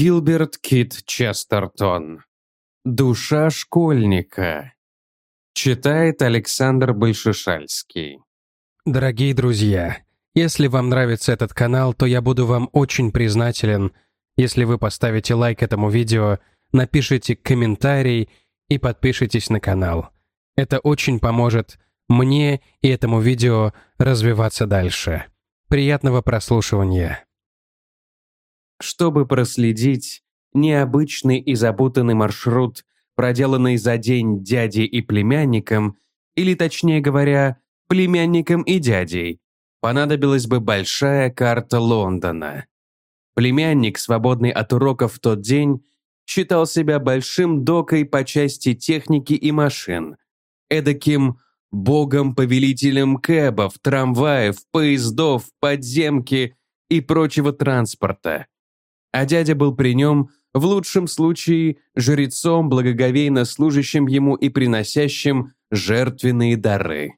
Гилберт Кит Честертон. Душа школьника. Читает Александр Большешальский. Дорогие друзья, если вам нравится этот канал, то я буду вам очень признателен, если вы поставите лайк этому видео, напишите комментарий и подпишитесь на канал. Это очень поможет мне и этому видео развиваться дальше. Приятного прослушивания. Чтобы проследить необычный и запутанный маршрут, проделанный за день дядей и племянником, или, точнее говоря, племянником и дядей, понадобилась бы большая карта Лондона. Племянник, свободный от уроков в тот день, считал себя большим докой по части техники и машин, эдаким богом-повелителем кэбов, трамваев, поездов, подземки и прочего транспорта. А дядя был при нем в лучшем случае жрецом, благоговейно служащим ему и приносящим жертвенные дары.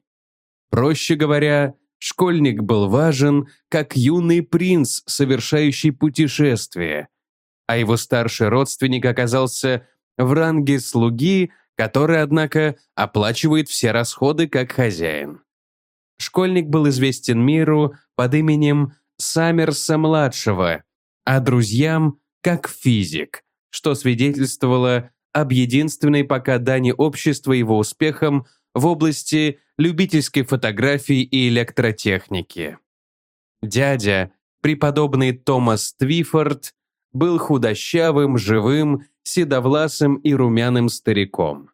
Проще говоря, школьник был важен, как юный принц, совершающий путешествие, а его старший родственник оказался в ранге слуги, который, однако, оплачивает все расходы как хозяин. Школьник был известен миру под именем Саммерса-младшего, а друзьям как физик, что свидетельствовало об единственной пока дани общества его успехам в области любительской фотографии и электротехники. Дядя, преподобный Томас Твифорд, был худощавым, живым, седовласым и румяным стариком.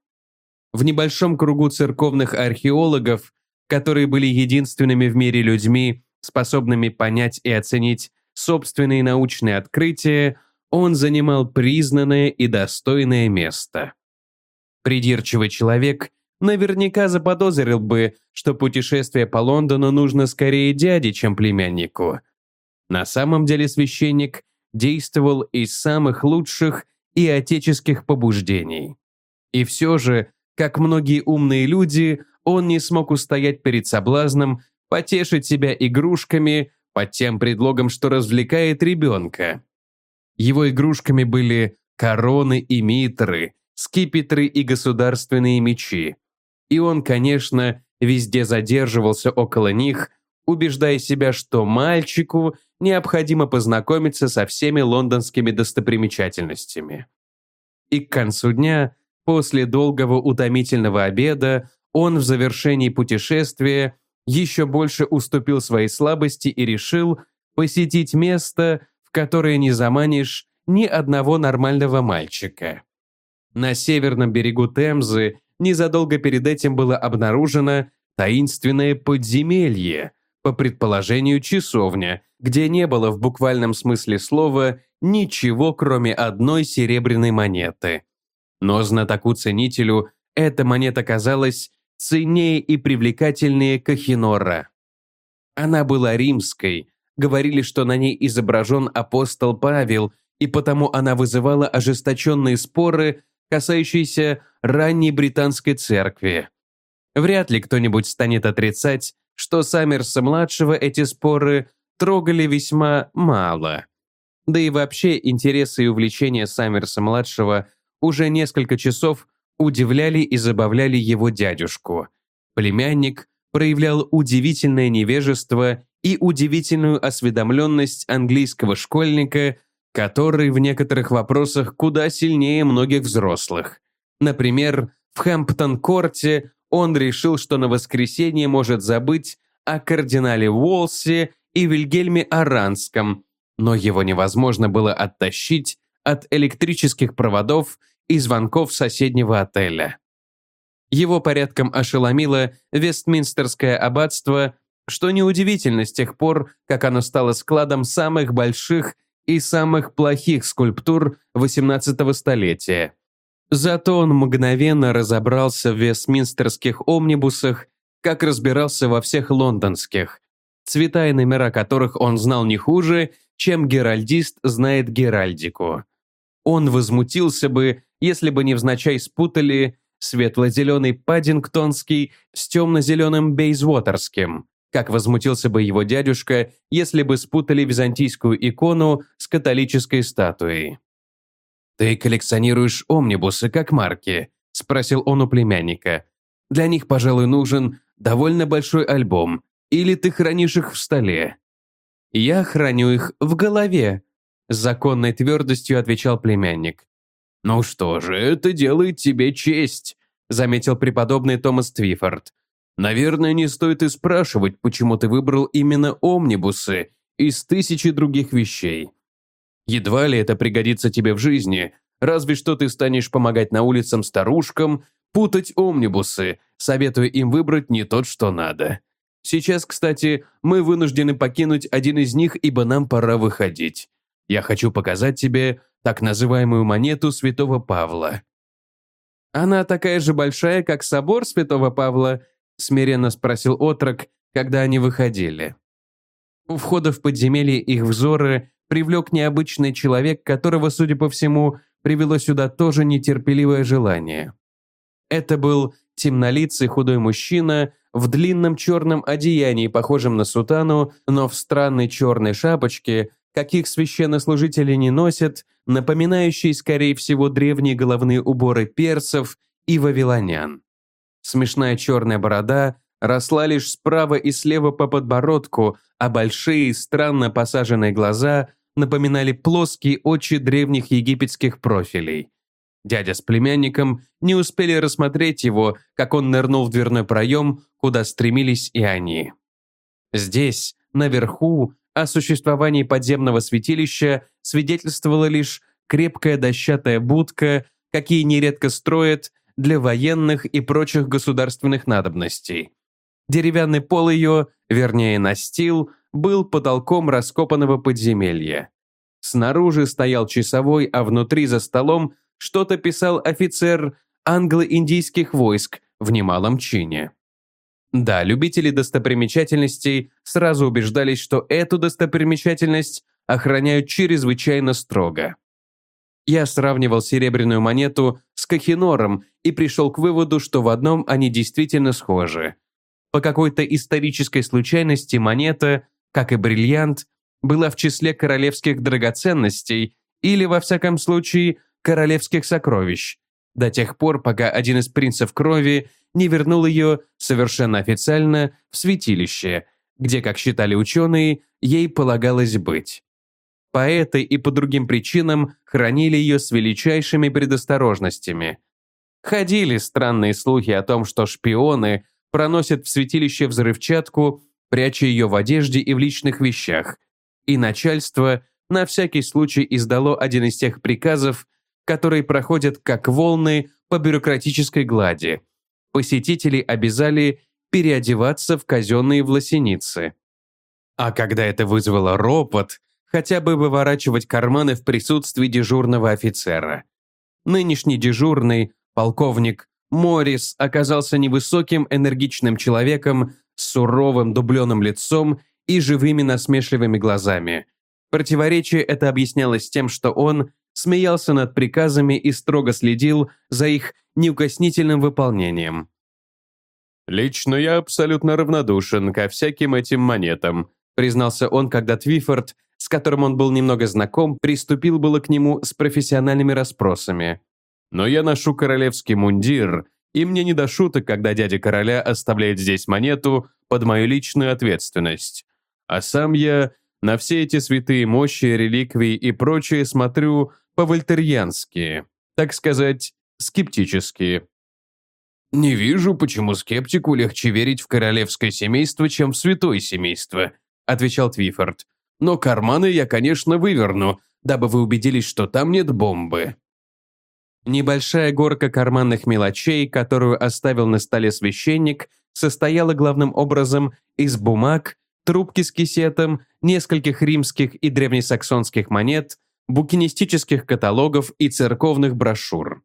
В небольшом кругу церковных археологов, которые были единственными в мире людьми, способными понять и оценить собственные научные открытия, он занимал признанное и достойное место. Придирчивый человек наверняка заподозрил бы, что путешествие по Лондону нужно скорее дяде, чем племяннику. На самом деле священник действовал из самых лучших и отеческих побуждений. И все же, как многие умные люди, он не смог устоять перед соблазном потешить себя игрушками под тем предлогом, что развлекает ребенка. Его игрушками были короны и митры, скипетры и государственные мечи. И он, конечно, везде задерживался около них, убеждая себя, что мальчику необходимо познакомиться со всеми лондонскими достопримечательностями. И к концу дня, после долгого утомительного обеда, он в завершении путешествия еще больше уступил своей слабости и решил посетить место, в которое не заманишь ни одного нормального мальчика. На северном берегу Темзы незадолго перед этим было обнаружено таинственное подземелье, по предположению часовня, где не было в буквальном смысле слова ничего, кроме одной серебряной монеты. Но знатоку-ценителю эта монета казалась ценнее и привлекательнее Кахинора. Она была римской, говорили, что на ней изображен апостол Павел, и потому она вызывала ожесточенные споры, касающиеся ранней британской церкви. Вряд ли кто-нибудь станет отрицать, что Саммерса-младшего эти споры трогали весьма мало. Да и вообще интересы и увлечения Саммерса-младшего уже несколько часов удивляли и забавляли его дядюшку. Племянник проявлял удивительное невежество и удивительную осведомленность английского школьника, который в некоторых вопросах куда сильнее многих взрослых. Например, в Хэмптон-корте он решил, что на воскресенье может забыть о кардинале Уолсе и Вильгельме Аранском, но его невозможно было оттащить от электрических проводов и звонков соседнего отеля. Его порядком ошеломило Вестминстерское аббатство, что неудивительно с тех пор, как оно стало складом самых больших и самых плохих скульптур XVIII столетия. Зато он мгновенно разобрался в вестминстерских омнибусах, как разбирался во всех лондонских, цвета и номера которых он знал не хуже, чем геральдист знает геральдику. Он возмутился бы, если бы невзначай спутали светло-зеленый Паддингтонский с темно-зеленым Бейзвотерским, как возмутился бы его дядюшка, если бы спутали византийскую икону с католической статуей. «Ты коллекционируешь омнибусы как марки?» – спросил он у племянника. «Для них, пожалуй, нужен довольно большой альбом, или ты хранишь их в столе?» «Я храню их в голове», – с законной твердостью отвечал племянник. «Ну что же, это делает тебе честь», – заметил преподобный Томас Твифорд. «Наверное, не стоит и спрашивать, почему ты выбрал именно омнибусы из тысячи других вещей. Едва ли это пригодится тебе в жизни, разве что ты станешь помогать на улицам старушкам, путать омнибусы, советуя им выбрать не тот, что надо. Сейчас, кстати, мы вынуждены покинуть один из них, ибо нам пора выходить. Я хочу показать тебе так называемую монету святого Павла». «Она такая же большая, как собор святого Павла?» смиренно спросил отрок, когда они выходили. У входа в подземелье их взоры привлек необычный человек, которого, судя по всему, привело сюда тоже нетерпеливое желание. Это был темнолицый худой мужчина в длинном черном одеянии, похожем на сутану, но в странной черной шапочке, каких священнослужители не носят, напоминающей, скорее всего, древние головные уборы персов и вавилонян. Смешная черная борода росла лишь справа и слева по подбородку, а большие, странно посаженные глаза напоминали плоские очи древних египетских профилей. Дядя с племянником не успели рассмотреть его, как он нырнул в дверной проем, куда стремились и они. Здесь, наверху, о существовании подземного святилища свидетельствовала лишь крепкая дощатая будка, какие нередко строят для военных и прочих государственных надобностей. Деревянный пол ее, вернее настил, был потолком раскопанного подземелья. Снаружи стоял часовой, а внутри за столом что-то писал офицер англо-индийских войск в немалом чине. Да, любители достопримечательностей сразу убеждались, что эту достопримечательность охраняют чрезвычайно строго. Я сравнивал серебряную монету с Кахинором и пришел к выводу, что в одном они действительно схожи. По какой-то исторической случайности монета как и бриллиант, была в числе королевских драгоценностей или, во всяком случае, королевских сокровищ, до тех пор, пока один из принцев крови не вернул ее совершенно официально в святилище, где, как считали ученые, ей полагалось быть. По этой и по другим причинам хранили ее с величайшими предосторожностями. Ходили странные слухи о том, что шпионы проносят в святилище взрывчатку пряча ее в одежде и в личных вещах, и начальство на всякий случай издало один из тех приказов, которые проходят как волны по бюрократической глади. Посетителей обязали переодеваться в казенные власеницы. А когда это вызвало ропот, хотя бы выворачивать карманы в присутствии дежурного офицера. Нынешний дежурный, полковник Моррис, оказался невысоким энергичным человеком с суровым дубленым лицом и живыми насмешливыми глазами. Противоречие это объяснялось тем, что он смеялся над приказами и строго следил за их неукоснительным выполнением. «Лично я абсолютно равнодушен ко всяким этим монетам», признался он, когда Твифорд, с которым он был немного знаком, приступил было к нему с профессиональными расспросами. «Но я ношу королевский мундир и мне не до шуток, когда дядя короля оставляет здесь монету под мою личную ответственность. А сам я на все эти святые мощи, реликвии и прочее смотрю по-вольтерьянски, так сказать, скептически. «Не вижу, почему скептику легче верить в королевское семейство, чем в святое семейство», отвечал Твифорд. «Но карманы я, конечно, выверну, дабы вы убедились, что там нет бомбы». Небольшая горка карманных мелочей, которую оставил на столе священник, состояла главным образом из бумаг, трубки с кисетом, нескольких римских и древнесаксонских монет, букинистических каталогов и церковных брошюр.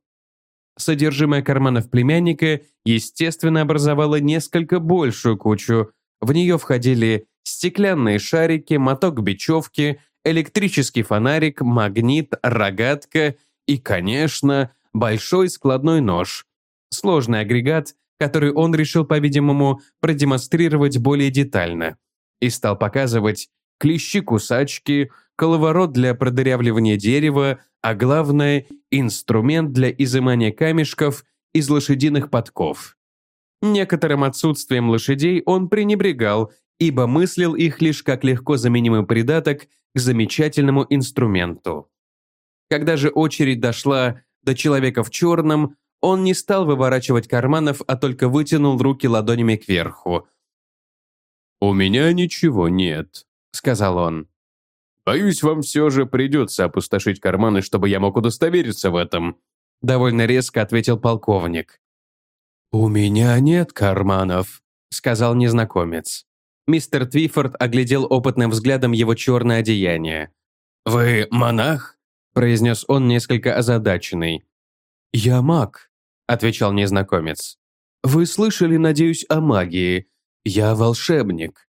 Содержимое карманов племянника, естественно, образовало несколько большую кучу. В нее входили стеклянные шарики, моток бечевки, электрический фонарик, магнит, рогатка и, конечно, большой складной нож. Сложный агрегат, который он решил, по-видимому, продемонстрировать более детально. И стал показывать клещи-кусачки, коловорот для продырявливания дерева, а главное – инструмент для изымания камешков из лошадиных подков. Некоторым отсутствием лошадей он пренебрегал, ибо мыслил их лишь как легко заменимый придаток к замечательному инструменту. Когда же очередь дошла до человека в черном, он не стал выворачивать карманов, а только вытянул руки ладонями кверху. «У меня ничего нет», — сказал он. «Боюсь, вам все же придется опустошить карманы, чтобы я мог удостовериться в этом», — довольно резко ответил полковник. «У меня нет карманов», — сказал незнакомец. Мистер Твифорд оглядел опытным взглядом его черное одеяние. «Вы монах?» – произнес он несколько озадаченный. «Я маг», – отвечал незнакомец. «Вы слышали, надеюсь, о магии. Я волшебник».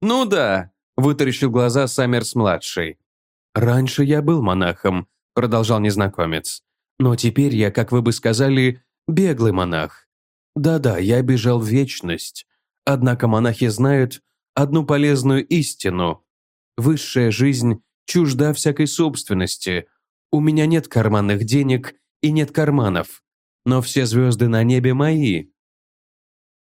«Ну да», – вытаращил глаза Саммерс-младший. «Раньше я был монахом», – продолжал незнакомец. «Но теперь я, как вы бы сказали, беглый монах. Да-да, я бежал в вечность. Однако монахи знают одну полезную истину. Высшая жизнь чужда всякой собственности. У меня нет карманных денег и нет карманов, но все звезды на небе мои».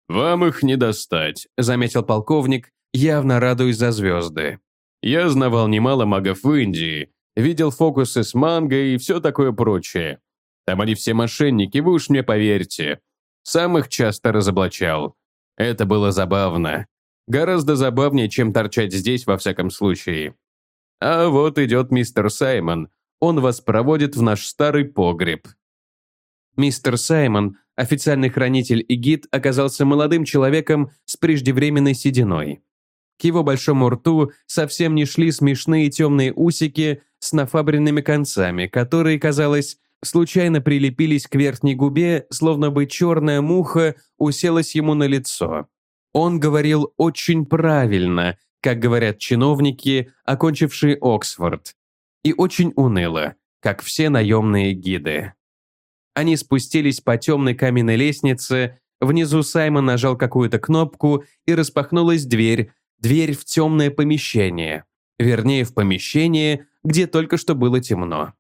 «Вам их не достать», — заметил полковник, явно радуясь за звезды. «Я знавал немало магов в Индии, видел фокусы с манго и все такое прочее. Там они все мошенники, вы уж мне поверьте. Сам их часто разоблачал. Это было забавно. Гораздо забавнее, чем торчать здесь во всяком случае. А вот идет мистер Саймон. Он вас проводит в наш старый погреб. Мистер Саймон, официальный хранитель и гид, оказался молодым человеком с преждевременной сединой. К его большому рту совсем не шли смешные темные усики с нафабренными концами, которые, казалось, случайно прилепились к верхней губе, словно бы черная муха уселась ему на лицо. Он говорил очень правильно, как говорят чиновники, окончившие Оксфорд, и очень уныло, как все наемные гиды. Они спустились по темной каменной лестнице, внизу Саймон нажал какую-то кнопку, и распахнулась дверь, дверь в темное помещение. Вернее, в помещение, где только что было темно.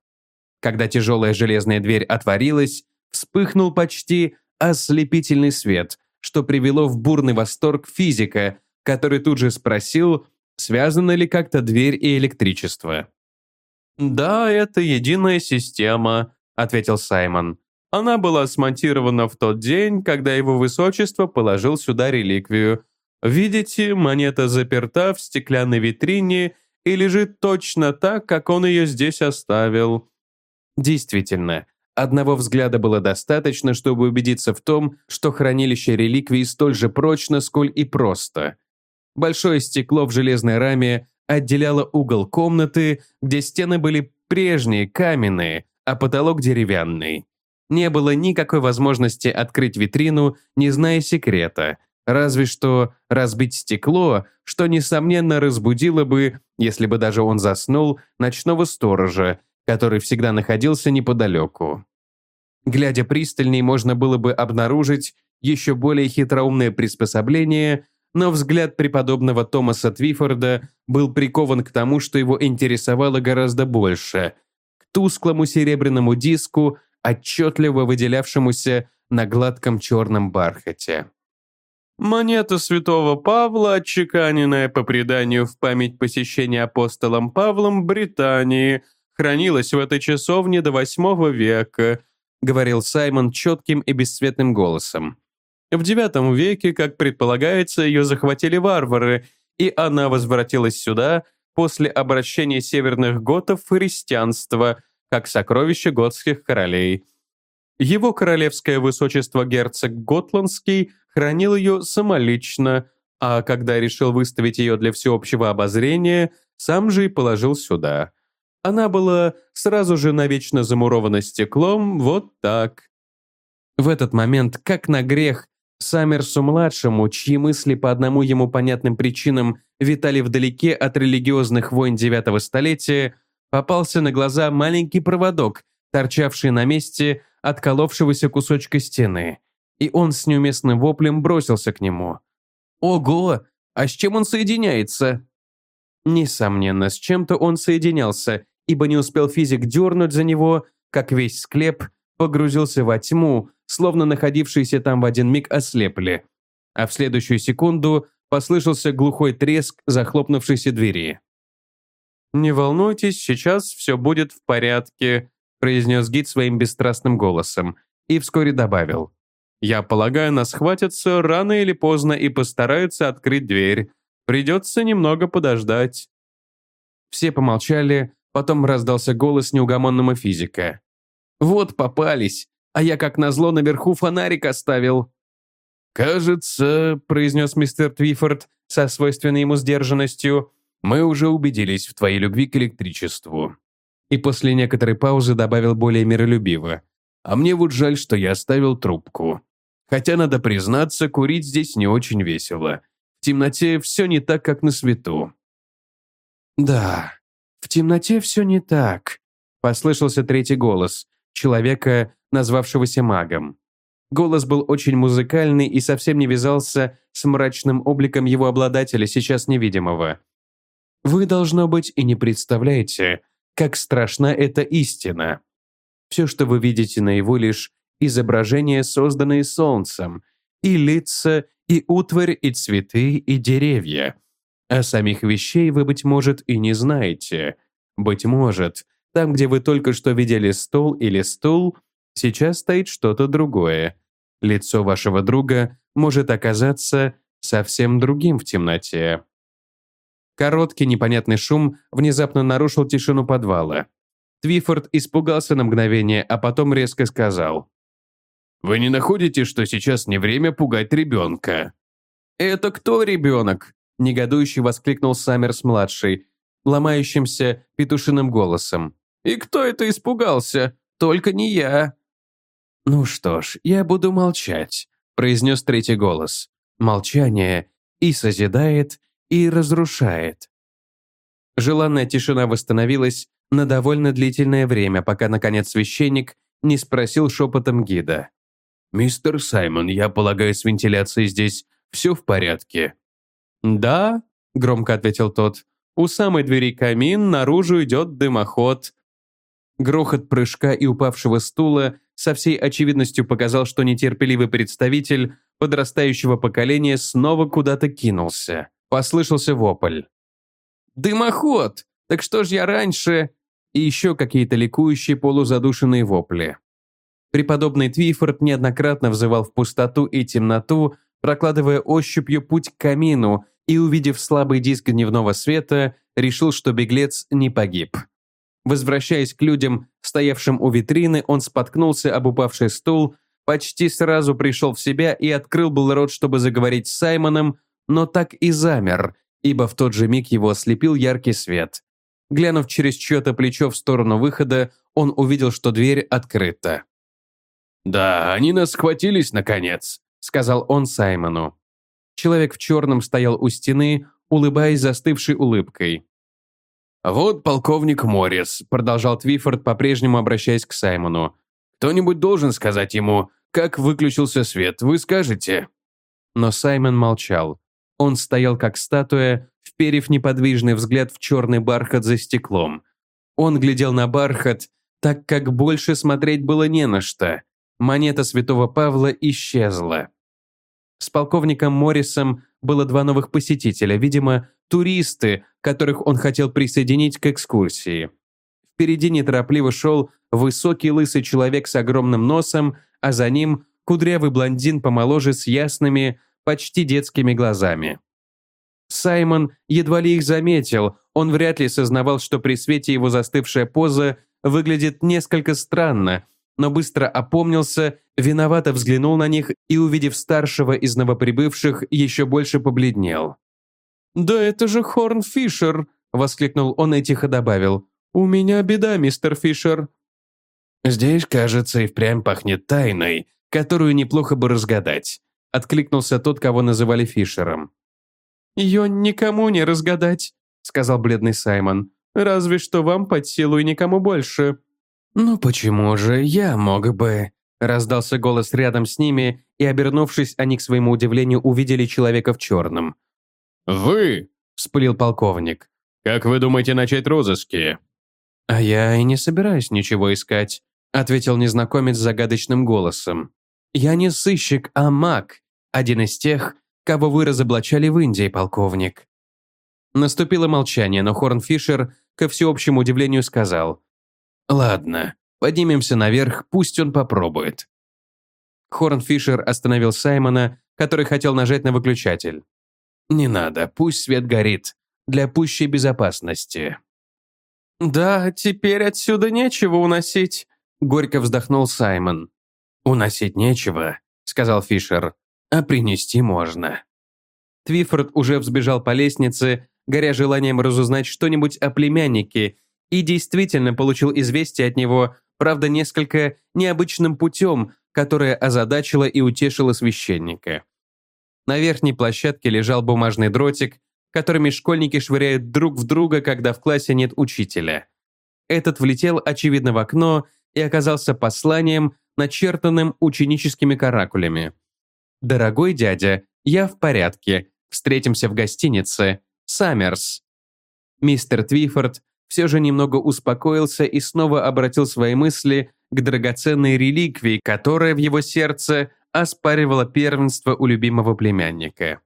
Когда тяжелая железная дверь отворилась, вспыхнул почти ослепительный свет, что привело в бурный восторг физика, который тут же спросил, связаны ли как-то дверь и электричество. «Да, это единая система», — ответил Саймон. «Она была смонтирована в тот день, когда его высочество положил сюда реликвию. Видите, монета заперта в стеклянной витрине и лежит точно так, как он ее здесь оставил. Действительно, одного взгляда было достаточно, чтобы убедиться в том, что хранилище реликвий столь же прочно, сколь и просто. Большое стекло в железной раме отделяло угол комнаты, где стены были прежние, каменные, а потолок деревянный. Не было никакой возможности открыть витрину, не зная секрета, разве что разбить стекло, что, несомненно, разбудило бы, если бы даже он заснул, ночного сторожа, который всегда находился неподалеку. Глядя пристальней, можно было бы обнаружить еще более хитроумное приспособление, но взгляд преподобного Томаса Твифорда был прикован к тому, что его интересовало гораздо больше, к тусклому серебряному диску, отчетливо выделявшемуся на гладком черном бархате. Монета святого Павла, отчеканенная по преданию в память посещения апостолом Павлом Британии – хранилась в этой часовне до восьмого века», говорил Саймон четким и бесцветным голосом. В девятом веке, как предполагается, ее захватили варвары, и она возвратилась сюда после обращения северных готов в христианство, как сокровище готских королей. Его королевское высочество герцог Готландский хранил ее самолично, а когда решил выставить ее для всеобщего обозрения, сам же и положил сюда. Она была сразу же навечно замурована стеклом, вот так. В этот момент, как на грех, Саммерсу-младшему, чьи мысли по одному ему понятным причинам витали вдалеке от религиозных войн девятого столетия, попался на глаза маленький проводок, торчавший на месте отколовшегося кусочка стены, и он с неуместным воплем бросился к нему. «Ого! А с чем он соединяется?» Несомненно, с чем-то он соединялся, ибо не успел физик дернуть за него, как весь склеп погрузился во тьму, словно находившиеся там в один миг ослепли. А в следующую секунду послышался глухой треск захлопнувшейся двери. «Не волнуйтесь, сейчас все будет в порядке», произнес гид своим бесстрастным голосом и вскоре добавил. «Я полагаю, нас хватятся рано или поздно и постараются открыть дверь. Придется немного подождать». Все помолчали, потом раздался голос неугомонного физика. «Вот попались, а я как назло наверху фонарик оставил». «Кажется», — произнес мистер Твифорд со свойственной ему сдержанностью, «мы уже убедились в твоей любви к электричеству». И после некоторой паузы добавил более миролюбиво. «А мне вот жаль, что я оставил трубку. Хотя, надо признаться, курить здесь не очень весело. В темноте все не так, как на свету». «Да, в темноте все не так», — послышался третий голос, человека, назвавшегося магом. Голос был очень музыкальный и совсем не вязался с мрачным обликом его обладателя, сейчас невидимого. Вы, должно быть, и не представляете, как страшна эта истина. Все, что вы видите на его лишь изображения, созданные солнцем, и лица, и утварь, и цветы, и деревья. А самих вещей вы, быть может, и не знаете. Быть может, там, где вы только что видели стол или стул, сейчас стоит что-то другое. Лицо вашего друга может оказаться совсем другим в темноте. Короткий непонятный шум внезапно нарушил тишину подвала. Твифорд испугался на мгновение, а потом резко сказал. «Вы не находите, что сейчас не время пугать ребенка?» «Это кто ребенок?» – негодующе воскликнул Саммерс-младший, ломающимся петушиным голосом. «И кто это испугался? Только не я!» «Ну что ж, я буду молчать», — произнес третий голос. «Молчание и созидает, и разрушает». Желанная тишина восстановилась на довольно длительное время, пока, наконец, священник не спросил шепотом гида. «Мистер Саймон, я полагаю, с вентиляцией здесь все в порядке?» «Да», — громко ответил тот. «У самой двери камин, наружу идет дымоход». Грохот прыжка и упавшего стула со всей очевидностью показал, что нетерпеливый представитель подрастающего поколения снова куда-то кинулся. Послышался вопль. «Дымоход! Так что ж я раньше...» И еще какие-то ликующие полузадушенные вопли. Преподобный Твифорд неоднократно взывал в пустоту и темноту, прокладывая ощупью путь к камину, и, увидев слабый диск дневного света, решил, что беглец не погиб. Возвращаясь к людям, стоявшим у витрины, он споткнулся об упавший стул, почти сразу пришел в себя и открыл был рот, чтобы заговорить с Саймоном, но так и замер, ибо в тот же миг его ослепил яркий свет. Глянув через чье-то плечо в сторону выхода, он увидел, что дверь открыта. «Да, они нас схватились, наконец», — сказал он Саймону. Человек в черном стоял у стены, улыбаясь застывшей улыбкой. «Вот полковник Моррис», — продолжал Твифорд, по-прежнему обращаясь к Саймону. «Кто-нибудь должен сказать ему, как выключился свет, вы скажете?» Но Саймон молчал. Он стоял как статуя, вперев неподвижный взгляд в черный бархат за стеклом. Он глядел на бархат, так как больше смотреть было не на что. Монета святого Павла исчезла. С полковником Моррисом было два новых посетителя, видимо, туристы, которых он хотел присоединить к экскурсии. Впереди неторопливо шел высокий лысый человек с огромным носом, а за ним кудрявый блондин помоложе с ясными, почти детскими глазами. Саймон едва ли их заметил, он вряд ли сознавал, что при свете его застывшая поза выглядит несколько странно, но быстро опомнился, виновато взглянул на них и, увидев старшего из новоприбывших, еще больше побледнел. «Да это же Хорн Фишер!» — воскликнул он и тихо добавил. «У меня беда, мистер Фишер». «Здесь, кажется, и впрямь пахнет тайной, которую неплохо бы разгадать», — откликнулся тот, кого называли Фишером. «Ее никому не разгадать», — сказал бледный Саймон. «Разве что вам под силу и никому больше». «Ну почему же я мог бы?» Раздался голос рядом с ними, и, обернувшись, они, к своему удивлению, увидели человека в черном. «Вы!» – вспылил полковник. Как вы думаете начать розыски?» «А я и не собираюсь ничего искать», — ответил незнакомец загадочным голосом. «Я не сыщик, а маг, один из тех, кого вы разоблачали в Индии, полковник». Наступило молчание, но Хорнфишер, ко всеобщему удивлению, сказал. «Ладно, поднимемся наверх, пусть он попробует». Хорнфишер остановил Саймона, который хотел нажать на выключатель. «Не надо, пусть свет горит, для пущей безопасности». «Да, теперь отсюда нечего уносить», — горько вздохнул Саймон. «Уносить нечего», — сказал Фишер, — «а принести можно». Твифорд уже взбежал по лестнице, горя желанием разузнать что-нибудь о племяннике, и действительно получил известие от него, правда, несколько необычным путем, которое озадачило и утешило священника. На верхней площадке лежал бумажный дротик, которыми школьники швыряют друг в друга, когда в классе нет учителя. Этот влетел, очевидно, в окно и оказался посланием, начертанным ученическими каракулями. «Дорогой дядя, я в порядке. Встретимся в гостинице. Саммерс». Мистер Твифорд все же немного успокоился и снова обратил свои мысли к драгоценной реликвии, которая в его сердце оспаривала первенство у любимого племянника.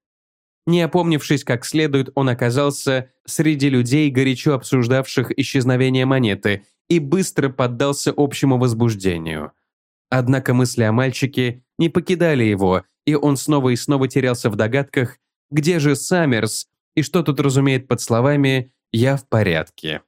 Не опомнившись как следует, он оказался среди людей, горячо обсуждавших исчезновение монеты, и быстро поддался общему возбуждению. Однако мысли о мальчике не покидали его, и он снова и снова терялся в догадках, где же Саммерс и что тут разумеет под словами «я в порядке».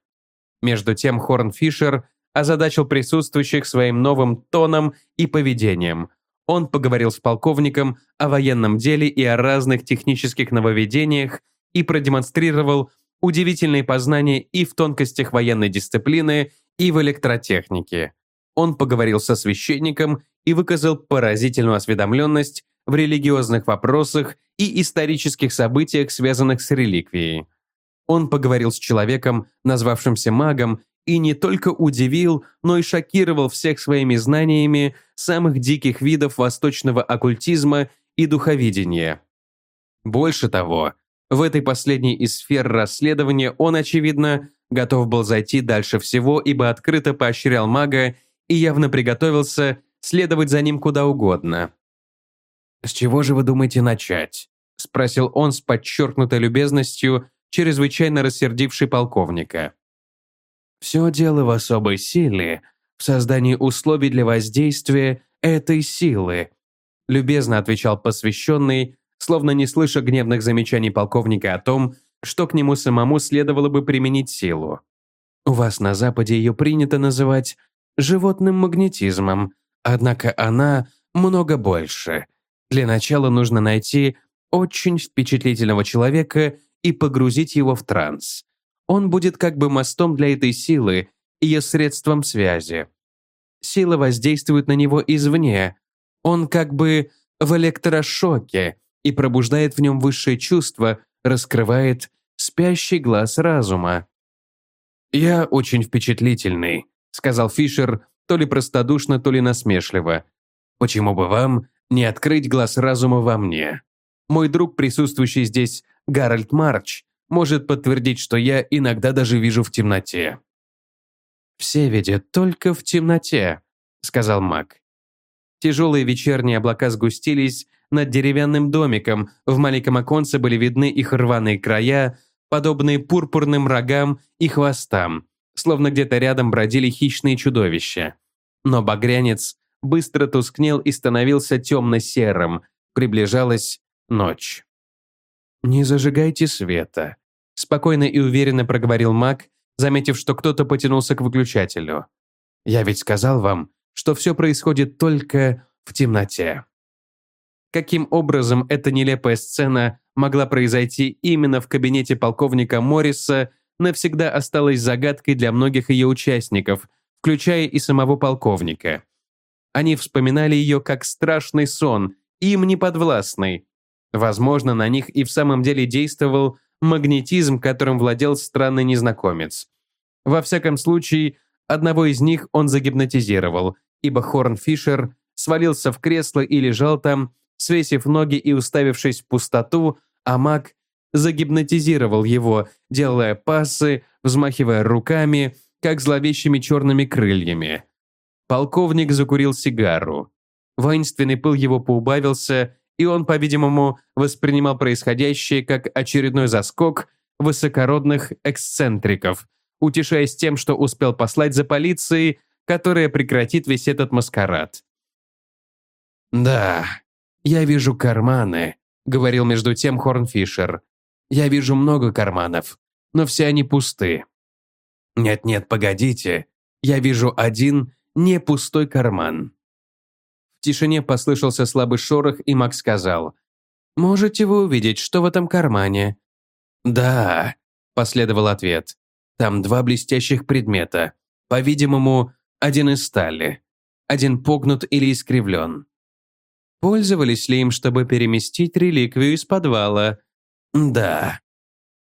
Между тем Хорн Фишер озадачил присутствующих своим новым тоном и поведением. Он поговорил с полковником о военном деле и о разных технических нововведениях и продемонстрировал удивительные познания и в тонкостях военной дисциплины, и в электротехнике. Он поговорил со священником и выказал поразительную осведомленность в религиозных вопросах и исторических событиях, связанных с реликвией. Он поговорил с человеком, назвавшимся магом, и не только удивил, но и шокировал всех своими знаниями самых диких видов восточного оккультизма и духовидения. Больше того, в этой последней из сфер расследования он, очевидно, готов был зайти дальше всего, ибо открыто поощрял мага и явно приготовился следовать за ним куда угодно. «С чего же вы думаете начать?» – спросил он с подчеркнутой любезностью, чрезвычайно рассердивший полковника. Все дело в особой силе, в создании условий для воздействия этой силы», любезно отвечал посвященный, словно не слыша гневных замечаний полковника о том, что к нему самому следовало бы применить силу. «У вас на Западе ее принято называть животным магнетизмом, однако она много больше. Для начала нужно найти очень впечатлительного человека и погрузить его в транс. Он будет как бы мостом для этой силы, ее средством связи. Сила воздействует на него извне. Он как бы в электрошоке и пробуждает в нем высшее чувство, раскрывает спящий глаз разума. «Я очень впечатлительный», — сказал Фишер, то ли простодушно, то ли насмешливо. «Почему бы вам не открыть глаз разума во мне? Мой друг, присутствующий здесь, Гарольд Марч, может подтвердить, что я иногда даже вижу в темноте». «Все видят только в темноте», — сказал маг. Тяжелые вечерние облака сгустились над деревянным домиком, в маленьком оконце были видны их рваные края, подобные пурпурным рогам и хвостам, словно где-то рядом бродили хищные чудовища. Но багрянец быстро тускнел и становился темно-серым, приближалась ночь. «Не зажигайте света», – спокойно и уверенно проговорил маг, заметив, что кто-то потянулся к выключателю. «Я ведь сказал вам, что все происходит только в темноте». Каким образом эта нелепая сцена могла произойти именно в кабинете полковника Морриса, навсегда осталась загадкой для многих ее участников, включая и самого полковника. Они вспоминали ее как страшный сон, им не подвластный, Возможно, на них и в самом деле действовал магнетизм, которым владел странный незнакомец. Во всяком случае, одного из них он загипнотизировал, ибо Хорн Фишер свалился в кресло и лежал там, свесив ноги и уставившись в пустоту, а маг загипнотизировал его, делая пасы, взмахивая руками, как зловещими черными крыльями. Полковник закурил сигару. Воинственный пыл его поубавился, и он, по-видимому, воспринимал происходящее как очередной заскок высокородных эксцентриков, утешаясь тем, что успел послать за полицией, которая прекратит весь этот маскарад. «Да, я вижу карманы», — говорил между тем Хорнфишер. «Я вижу много карманов, но все они пусты». «Нет-нет, погодите, я вижу один не пустой карман». В тишине послышался слабый шорох, и Макс сказал, «Можете вы увидеть, что в этом кармане?» «Да», — последовал ответ. «Там два блестящих предмета. По-видимому, один из стали. Один погнут или искривлен. Пользовались ли им, чтобы переместить реликвию из подвала? Да.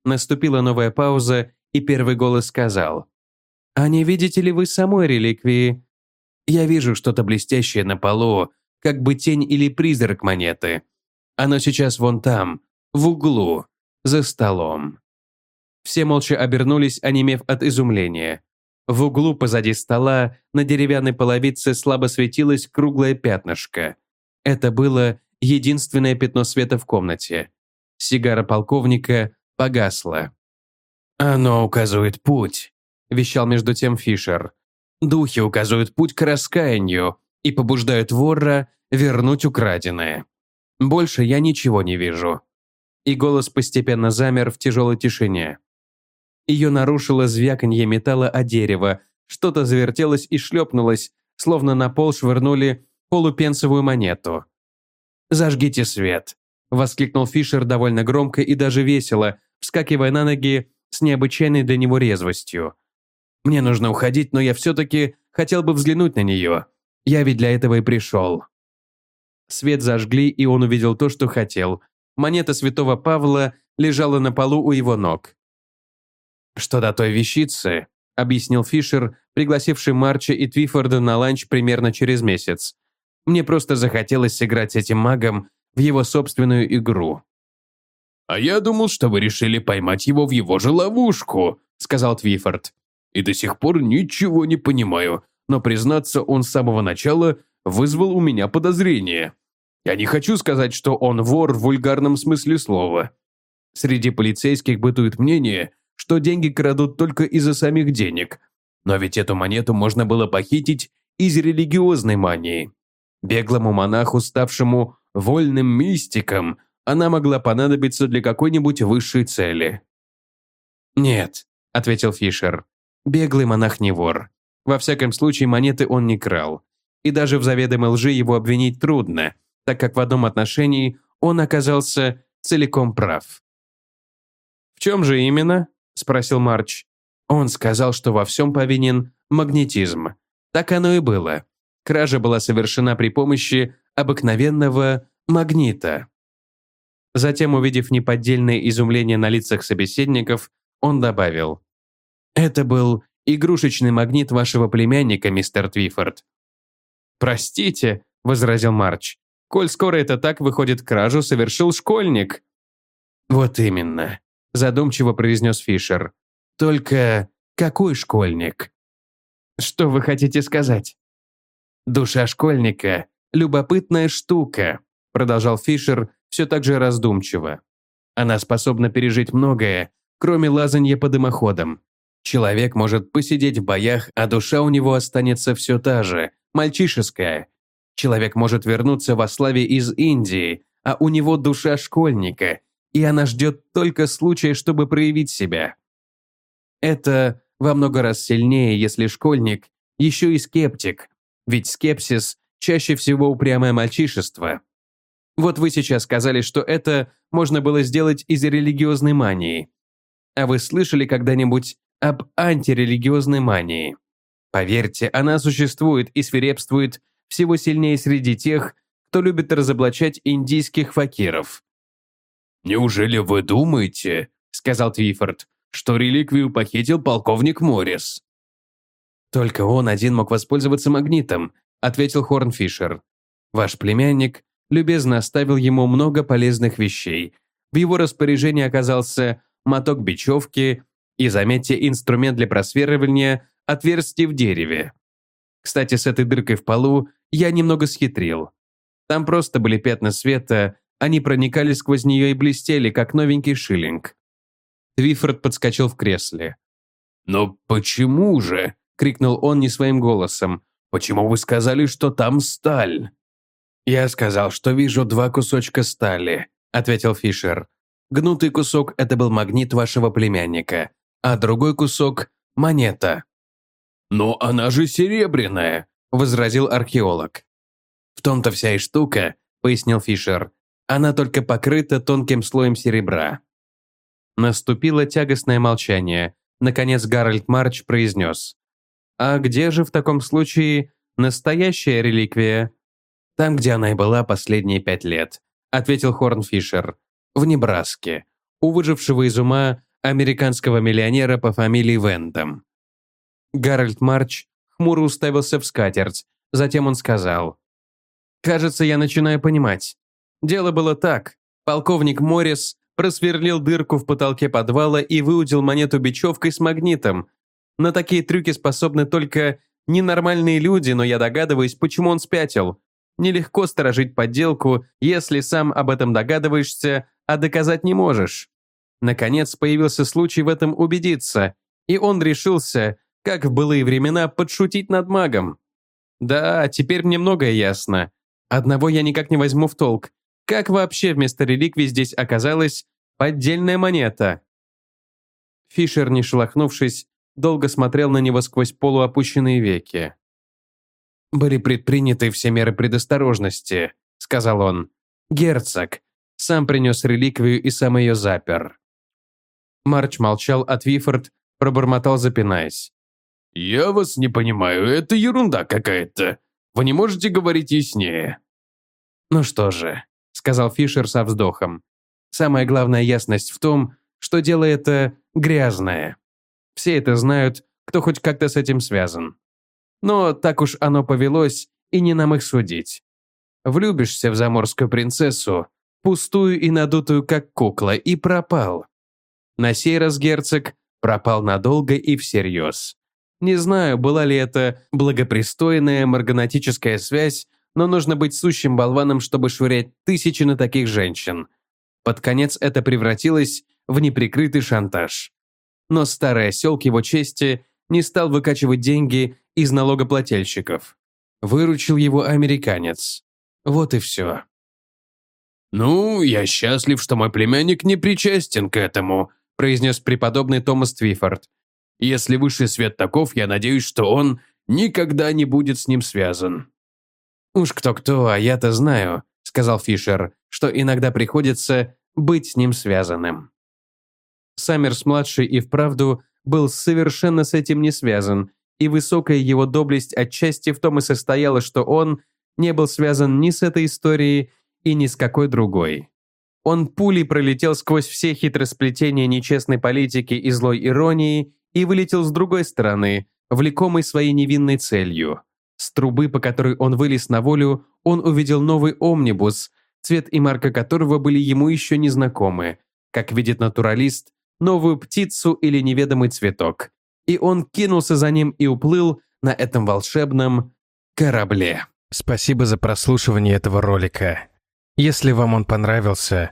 Наступила новая пауза, и первый голос сказал. «А не видите ли вы самой реликвии?» «Я вижу что-то блестящее на полу, как бы тень или призрак монеты. Оно сейчас вон там, в углу, за столом». Все молча обернулись, онемев от изумления. В углу позади стола на деревянной половице слабо светилось круглое пятнышко. Это было единственное пятно света в комнате. Сигара полковника погасла. «Оно указывает путь», – вещал между тем Фишер. «Духи указывают путь к раскаянию и побуждают вора вернуть украденное. Больше я ничего не вижу». И голос постепенно замер в тяжелой тишине. Ее нарушило звяканье металла о дерево, что-то завертелось и шлепнулось, словно на пол швырнули полупенсовую монету. «Зажгите свет!» – воскликнул Фишер довольно громко и даже весело, вскакивая на ноги с необычайной для него резвостью. «Мне нужно уходить, но я все-таки хотел бы взглянуть на нее. Я ведь для этого и пришел». Свет зажгли, и он увидел то, что хотел. Монета святого Павла лежала на полу у его ног. «Что до той вещицы», — объяснил Фишер, пригласивший Марча и Твифорда на ланч примерно через месяц. «Мне просто захотелось сыграть с этим магом в его собственную игру». «А я думал, что вы решили поймать его в его же ловушку», — сказал Твифорд. «И до сих пор ничего не понимаю, но, признаться, он с самого начала вызвал у меня подозрение. Я не хочу сказать, что он вор в вульгарном смысле слова. Среди полицейских бытует мнение, что деньги крадут только из-за самих денег. Но ведь эту монету можно было похитить из религиозной мании. Беглому монаху, ставшему вольным мистиком, она могла понадобиться для какой-нибудь высшей цели. «Нет», — ответил Фишер, — «беглый монах не вор. Во всяком случае, монеты он не крал. И даже в заведомой лжи его обвинить трудно, так как в одном отношении он оказался целиком прав». «В чем же именно?» – спросил Марч. Он сказал, что во всем повинен магнетизм. Так оно и было. Кража была совершена при помощи обыкновенного магнита. Затем, увидев неподдельное изумление на лицах собеседников, он добавил. «Это был игрушечный магнит вашего племянника, мистер Твифорд». «Простите», — возразил Марч. «Коль скоро это так, выходит, кражу совершил школьник». «Вот именно задумчиво произнес Фишер. Только какой школьник? Что вы хотите сказать? Душа школьника – любопытная штука, продолжал Фишер все так же раздумчиво. Она способна пережить многое, кроме лазанья по дымоходам. Человек может посидеть в боях, а душа у него останется все та же, мальчишеская. Человек может вернуться во славе из Индии, а у него душа школьника, и она ждет только случая, чтобы проявить себя. Это во много раз сильнее, если школьник еще и скептик, ведь скепсис чаще всего упрямое мальчишество. Вот вы сейчас сказали, что это можно было сделать из религиозной мании. А вы слышали когда-нибудь об антирелигиозной мании? Поверьте, она существует и свирепствует всего сильнее среди тех, кто любит разоблачать индийских факиров. «Неужели вы думаете, — сказал Твифорд, — что реликвию похитил полковник Моррис?» «Только он один мог воспользоваться магнитом», — ответил Хорнфишер. «Ваш племянник любезно оставил ему много полезных вещей, В его распоряжении оказался моток бечевки и, заметьте, инструмент для просверливания отверстий в дереве. Кстати, с этой дыркой в полу я немного схитрил. Там просто были пятна света, они проникали сквозь нее и блестели, как новенький шиллинг. Твифорд подскочил в кресле. «Но почему же?» — крикнул он не своим голосом. «Почему вы сказали, что там сталь?» «Я сказал, что вижу два кусочка стали», — ответил Фишер. «Гнутый кусок — это был магнит вашего племянника, а другой кусок — монета». «Но она же серебряная», — возразил археолог. «В том-то вся и штука», — пояснил Фишер. «Она только покрыта тонким слоем серебра». Наступило тягостное молчание. Наконец Гарольд Марч произнес. «А где же в таком случае настоящая реликвия?» «Там, где она и была последние пять лет», — ответил Хорн Фишер. «В Небраске, у выжившего из ума американского миллионера по фамилии Вендом». Гарольд Марч хмуро уставился в скатерть, затем он сказал. «Кажется, я начинаю понимать. Дело было так. Полковник Моррис просверлил дырку в потолке подвала и выудил монету бечевкой с магнитом. На такие трюки способны только ненормальные люди, но я догадываюсь, почему он спятил. Нелегко сторожить подделку, если сам об этом догадываешься, а доказать не можешь. Наконец появился случай в этом убедиться, и он решился, как в былые времена, подшутить над магом. Да, теперь мне многое ясно. Одного я никак не возьму в толк. Как вообще вместо реликвии здесь оказалась поддельная монета? Фишер, не шелохнувшись, долго смотрел на него сквозь полуопущенные веки. «Были предприняты все меры предосторожности», — сказал он. «Герцог сам принес реликвию и сам ее запер». Марч молчал, а Твифорд пробормотал, запинаясь. «Я вас не понимаю, это ерунда какая-то. Вы не можете говорить яснее?» «Ну что же», — сказал Фишер со вздохом. «Самая главная ясность в том, что дело это грязное. Все это знают, кто хоть как-то с этим связан. Но так уж оно повелось, и не нам их судить. Влюбишься в заморскую принцессу, пустую и надутую, как кукла, и пропал. На сей раз герцог пропал надолго и всерьез. Не знаю, была ли это благопристойная марганатическая связь, но нужно быть сущим болваном, чтобы швырять тысячи на таких женщин. Под конец это превратилось в неприкрытый шантаж. Но старый осел к его чести не стал выкачивать деньги из налогоплательщиков. Выручил его американец. Вот и все. «Ну, я счастлив, что мой племянник не причастен к этому», произнес преподобный Томас Твифорд. «Если высший свет таков, я надеюсь, что он никогда не будет с ним связан». «Уж кто-кто, а я-то знаю», — сказал Фишер, «что иногда приходится быть с ним связанным». Саммерс-младший и вправду был совершенно с этим не связан, и высокая его доблесть отчасти в том и состояла, что он не был связан ни с этой историей и ни с какой другой. Он пулей пролетел сквозь все хитросплетения нечестной политики и злой иронии и вылетел с другой стороны, влекомый своей невинной целью. С трубы, по которой он вылез на волю, он увидел новый омнибус, цвет и марка которого были ему еще незнакомы, как видит натуралист, новую птицу или неведомый цветок. И он кинулся за ним и уплыл на этом волшебном корабле. Спасибо за прослушивание этого ролика. Если вам он понравился,